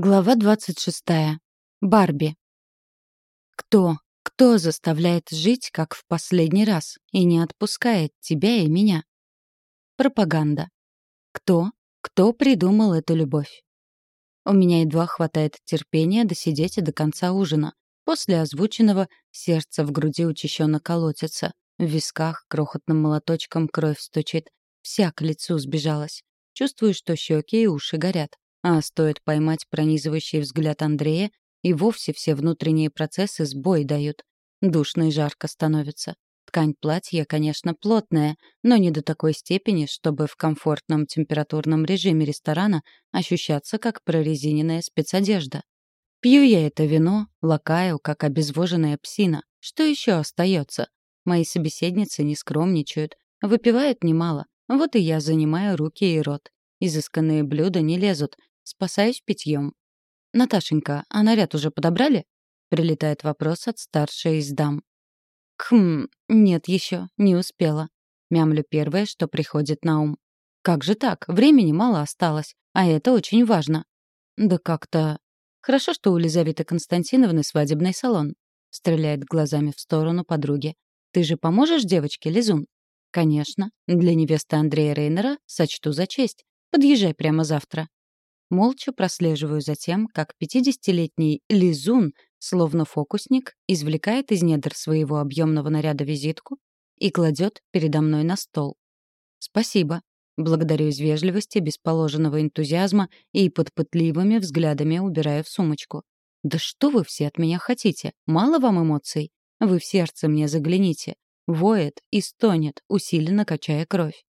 Глава 26. Барби. Кто, кто заставляет жить, как в последний раз, и не отпускает тебя и меня? Пропаганда. Кто, кто придумал эту любовь? У меня едва хватает терпения досидеть до конца ужина. После озвученного сердце в груди учащенно колотится. В висках крохотным молоточком кровь стучит. Вся к лицу сбежалась. Чувствую, что щеки и уши горят. А стоит поймать пронизывающий взгляд Андрея, и вовсе все внутренние процессы сбой дают. Душно и жарко становится. Ткань платья, конечно, плотная, но не до такой степени, чтобы в комфортном температурном режиме ресторана ощущаться как прорезиненная спецодежда. Пью я это вино, лакаю, как обезвоженная псина. Что еще остается? Мои собеседницы не скромничают, выпивают немало. Вот и я занимаю руки и рот. Изысканные блюда не лезут, Спасаюсь питьем. «Наташенька, а наряд уже подобрали?» Прилетает вопрос от старшей из дам. «Хм, нет еще, не успела». Мямлю первое, что приходит на ум. «Как же так? Времени мало осталось, а это очень важно». «Да как-то...» «Хорошо, что у Лизаветы Константиновны свадебный салон», стреляет глазами в сторону подруги. «Ты же поможешь девочке, Лизун?» «Конечно. Для невесты Андрея Рейнера сочту за честь. Подъезжай прямо завтра». Молча прослеживаю за тем, как 50-летний Лизун, словно фокусник, извлекает из недр своего объемного наряда визитку и кладет передо мной на стол. «Спасибо», Благодарю из вежливости, без положенного энтузиазма и под пытливыми взглядами убираю в сумочку. «Да что вы все от меня хотите? Мало вам эмоций? Вы в сердце мне загляните. Воет и стонет, усиленно качая кровь.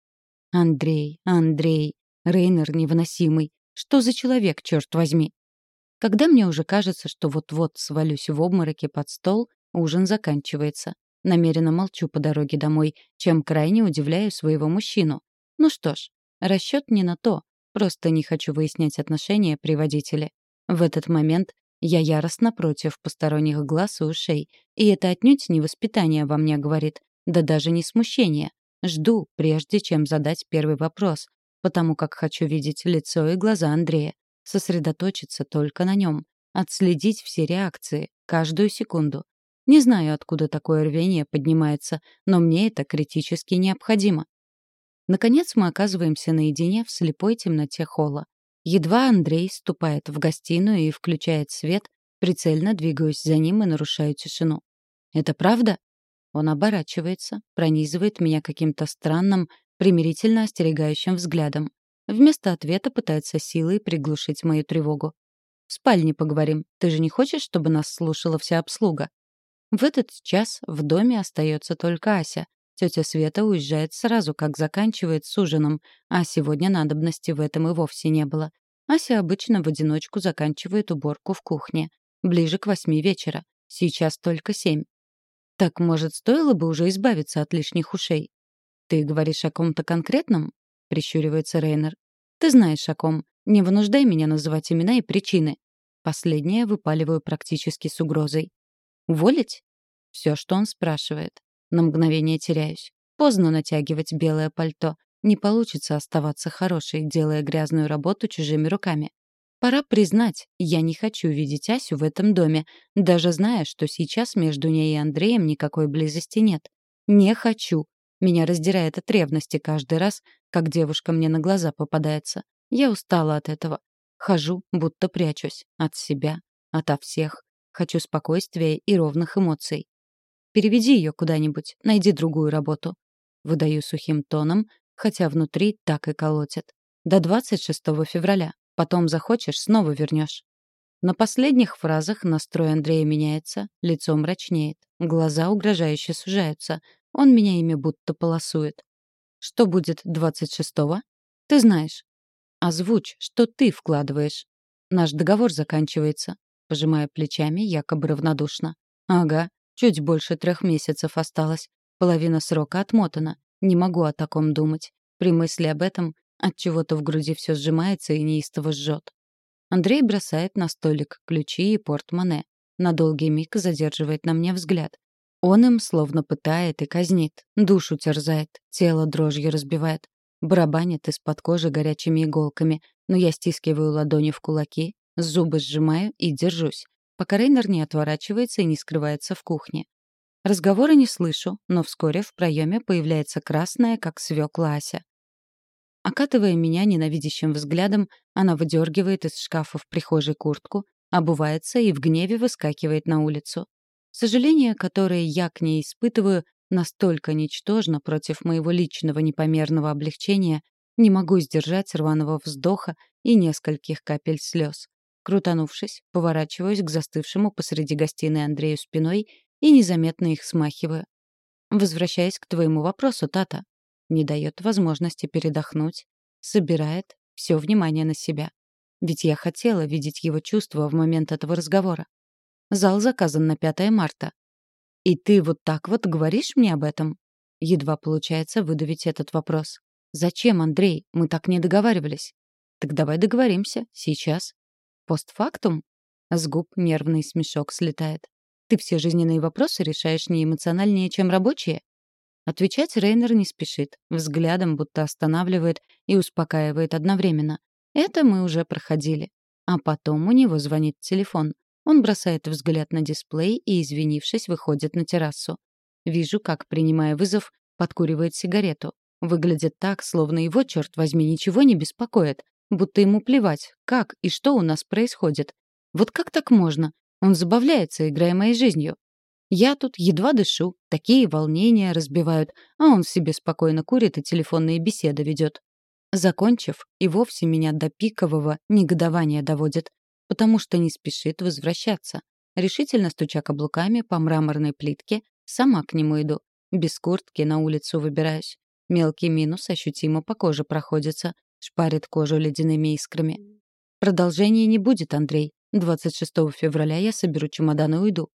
Андрей, Андрей, Рейнер невыносимый. Что за человек, черт возьми? Когда мне уже кажется, что вот-вот свалюсь в обмороке под стол, ужин заканчивается. Намеренно молчу по дороге домой, чем крайне удивляю своего мужчину. Ну что ж, расчет не на то. Просто не хочу выяснять отношения при водителе. В этот момент я яростно против посторонних глаз и ушей. И это отнюдь не воспитание во мне говорит, да даже не смущение. Жду, прежде чем задать первый вопрос, потому как хочу видеть лицо и глаза Андрея, сосредоточиться только на нем, отследить все реакции, каждую секунду. Не знаю, откуда такое рвение поднимается, но мне это критически необходимо. Наконец мы оказываемся наедине в слепой темноте холла. Едва Андрей ступает в гостиную и включает свет, прицельно двигаюсь за ним и нарушаю тишину. «Это правда?» Он оборачивается, пронизывает меня каким-то странным, примирительно остерегающим взглядом. Вместо ответа пытается силой приглушить мою тревогу. «В спальне поговорим. Ты же не хочешь, чтобы нас слушала вся обслуга?» В этот час в доме остается только Ася. Тетя Света уезжает сразу, как заканчивает с ужином, а сегодня надобности в этом и вовсе не было. Ася обычно в одиночку заканчивает уборку в кухне. Ближе к восьми вечера. Сейчас только семь. Так, может, стоило бы уже избавиться от лишних ушей? «Ты говоришь о ком-то конкретном?» — прищуривается Рейнер. «Ты знаешь о ком. Не вынуждай меня называть имена и причины». Последнее выпаливаю практически с угрозой. «Уволить?» Все, что он спрашивает. На мгновение теряюсь. Поздно натягивать белое пальто. Не получится оставаться хорошей, делая грязную работу чужими руками. Пора признать, я не хочу видеть Асю в этом доме, даже зная, что сейчас между ней и Андреем никакой близости нет. Не хочу. Меня раздирает от ревности каждый раз, как девушка мне на глаза попадается. Я устала от этого. Хожу, будто прячусь. От себя, ото всех. Хочу спокойствия и ровных эмоций. Переведи ее куда-нибудь, найди другую работу. Выдаю сухим тоном, хотя внутри так и колотит. До 26 февраля. Потом захочешь, снова вернешь. На последних фразах настрой Андрея меняется, лицо мрачнеет, глаза угрожающе сужаются — он меня ими будто полосует. Что будет двадцать шестого? Ты знаешь. Озвучь, что ты вкладываешь. Наш договор заканчивается. Пожимая плечами, якобы равнодушно. Ага, чуть больше трех месяцев осталось. Половина срока отмотана. Не могу о таком думать. При мысли об этом от чего-то в груди все сжимается и неистово жжет. Андрей бросает на столик ключи и портмоне. На долгий миг задерживает на мне взгляд. Он им словно пытает и казнит, душу терзает, тело дрожью разбивает, барабанит из-под кожи горячими иголками, но я стискиваю ладони в кулаки, Зубы сжимаю и держусь, пока Рейнер не отворачивается и не скрывается в кухне. Разговора не слышу, но вскоре в проеме появляется красная, как свекла Ася. Окатывая меня ненавидящим взглядом, она выдергивает из шкафа в прихожей куртку, обувается и в гневе выскакивает на улицу. Сожаление, которое я к ней испытываю, настолько ничтожно против моего личного непомерного облегчения, не могу сдержать рваного вздоха и нескольких капель слез. Крутанувшись, поворачиваюсь к застывшему посреди гостиной Андрею спиной и незаметно их смахиваю. Возвращаясь к твоему вопросу, Тата, не дает возможности передохнуть, собирает все внимание на себя. Ведь я хотела видеть его чувства в момент этого разговора. Зал заказан на 5 марта. И ты вот так вот говоришь мне об этом? Едва получается выдавить этот вопрос. Зачем, Андрей? Мы так не договаривались. Так давай договоримся. Сейчас. Постфактум? С губ нервный смешок слетает. Ты все жизненные вопросы решаешь не эмоциональнее, чем рабочие? Отвечать Рейнер не спешит, взглядом будто останавливает и успокаивает одновременно. Это мы уже проходили. А потом у него звонит телефон. Он бросает взгляд на дисплей и, извинившись, выходит на террасу. Вижу, как, принимая вызов, подкуривает сигарету. Выглядит так, словно его, черт возьми, ничего не беспокоит. Будто ему плевать, как и что у нас происходит. Вот как так можно? Он забавляется, играя моей жизнью. Я тут едва дышу, такие волнения разбивают, а он себе спокойно курит и телефонные беседы ведет. Закончив, и вовсе меня до пикового негодования доводит, потому что не спешит возвращаться. Решительно стуча каблуками по мраморной плитке, сама к нему иду. Без куртки на улицу выбираюсь. Мелкий минус ощутимо по коже проходится, шпарит кожу ледяными искрами. Продолжения не будет, Андрей. 26 февраля я соберу чемодан и уйду.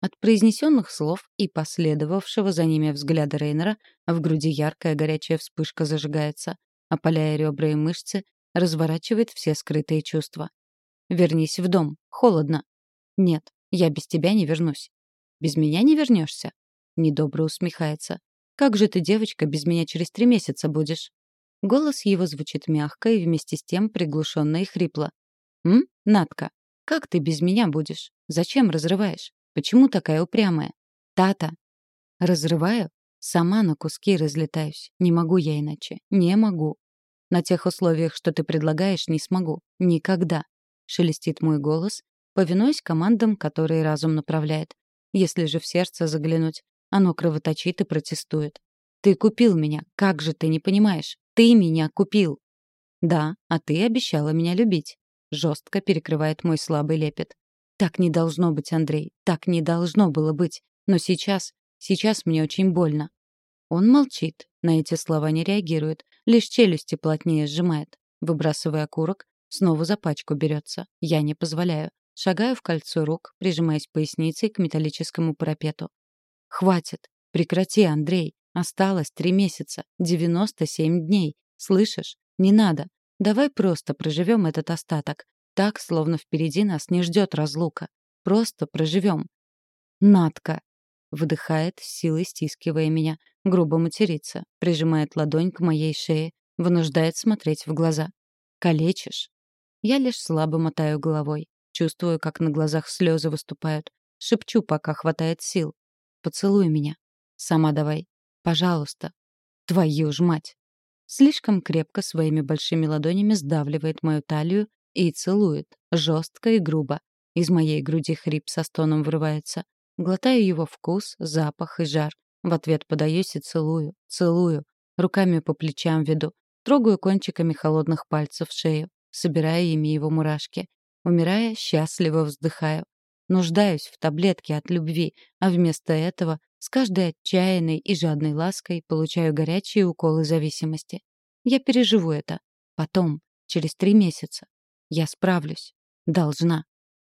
От произнесенных слов и последовавшего за ними взгляда Рейнера в груди яркая горячая вспышка зажигается, опаляя ребра и мышцы, разворачивает все скрытые чувства. «Вернись в дом. Холодно». «Нет, я без тебя не вернусь». «Без меня не вернешься?» Недобро усмехается. «Как же ты, девочка, без меня через три месяца будешь?» Голос его звучит мягко и вместе с тем приглушенно и хрипло. «М, Натка, как ты без меня будешь? Зачем разрываешь? Почему такая упрямая? Тата. Разрываю? Сама на куски разлетаюсь. Не могу я иначе. Не могу. На тех условиях, что ты предлагаешь, не смогу. Никогда. Шелестит мой голос, повинуясь командам, которые разум направляет. Если же в сердце заглянуть, оно кровоточит и протестует. Ты купил меня. Как же ты не понимаешь? Ты меня купил. Да, а ты обещала меня любить. Жестко перекрывает мой слабый лепет. Так не должно быть, Андрей. Так не должно было быть. Но сейчас, сейчас мне очень больно. Он молчит, на эти слова не реагирует, лишь челюсти плотнее сжимает. Выбрасывая окурок, снова за пачку берется. Я не позволяю. Шагаю в кольцо рук, прижимаясь поясницей к металлическому парапету. «Хватит! Прекрати, Андрей! Осталось три месяца, девяносто семь дней. Слышишь? Не надо. Давай просто проживем этот остаток. Так, словно впереди нас не ждет разлука. Просто проживем. Надка. Выдыхает, силой стискивая меня, грубо матерится, прижимает ладонь к моей шее, вынуждает смотреть в глаза. Калечишь? Я лишь слабо мотаю головой. Чувствую, как на глазах слезы выступают. Шепчу, пока хватает сил. Поцелуй меня. Сама давай. Пожалуйста. Твою ж мать. Слишком крепко своими большими ладонями сдавливает мою талию и целует, жестко и грубо. Из моей груди хрип со стоном вырывается. Глотаю его вкус, запах и жар. В ответ подаюсь и целую, целую. Руками по плечам веду. Трогаю кончиками холодных пальцев шею, собирая ими его мурашки. Умирая, счастливо вздыхаю. Нуждаюсь в таблетке от любви, а вместо этого с каждой отчаянной и жадной лаской получаю горячие уколы зависимости. Я переживу это. Потом, через три месяца. Я справлюсь. Должна.